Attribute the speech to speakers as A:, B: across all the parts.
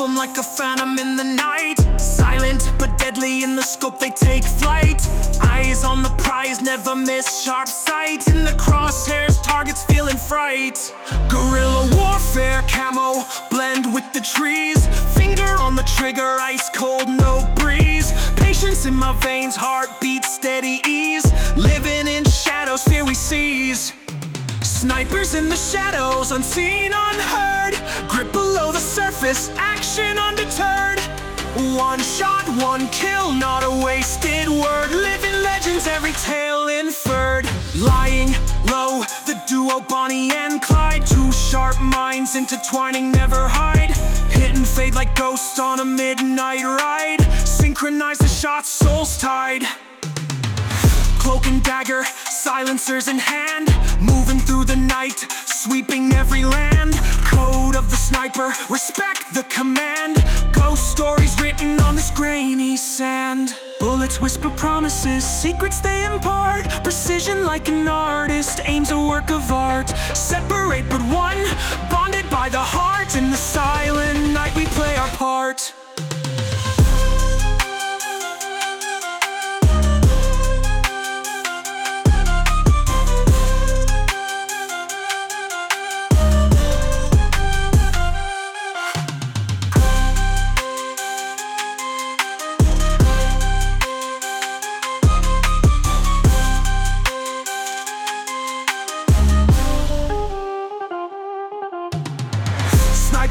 A: Like a phantom in the night. Silent but deadly in the scope they take flight. Eyes on the prize, never miss sharp sight. In the crosshairs, targets feeling fright. Guerrilla warfare, camo, blend with the trees. Finger on the trigger, ice cold, no breeze. Patience in my veins, heartbeat, steady ease. Living in shadows, fear we seize. Snipers in the shadows, unseen, unheard. Grip surface, action undeterred. One shot, one kill, not a wasted word. Living legends, every tale inferred. Lying low, the duo Bonnie and Clyde. Two sharp minds intertwining, never hide. Hit and fade like ghosts on a midnight ride. Synchronize the shots, souls tied. Cloak and dagger, silencers in hand. Moving through the night, sweeping every land respect the command. Ghost stories written on this grainy sand. Bullets whisper promises, secrets they impart. Precision like an artist, aims a work of art. Separate but one,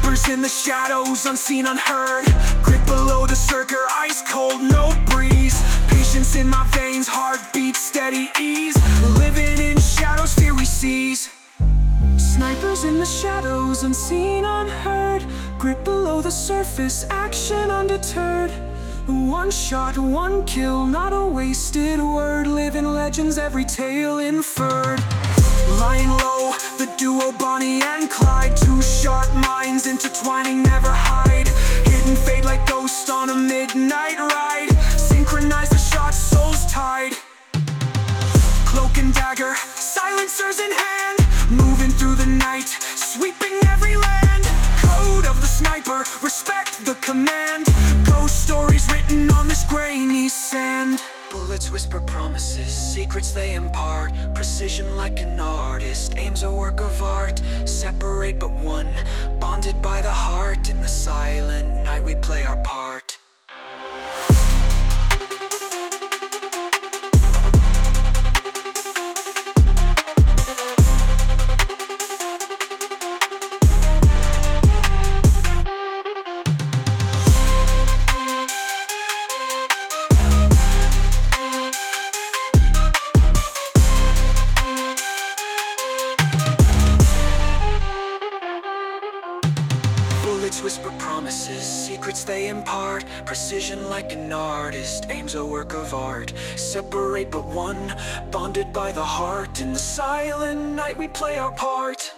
A: Snipers in the shadows, unseen, unheard. Grip below the circle, ice cold, no breeze. Patience in my veins, heartbeat, steady ease. Living in shadows, fear we seize. Snipers in the shadows, unseen, unheard. Grip below the surface, action undeterred. One shot, one kill, not a wasted word. Living legends, every tale inferred. Lying low, the duo Bonnie and minds intertwining, never hide. Hidden fade like ghosts on a midnight ride. Synchronize the shots, souls tied. Cloak and dagger, silencers in hand. Moving through the night, sweeping every land. Code of the sniper, respect the command. Ghost stories written on this grainy sand Bullets whisper promises, secrets they impart. Precision like an artist, aims a work of art. Separate but one, bonded by the heart. In the silent night we play our part Whisper promises, secrets they impart. Precision like an artist, aims a work of art. Separate but one, bonded by the heart. In the silent night we play our part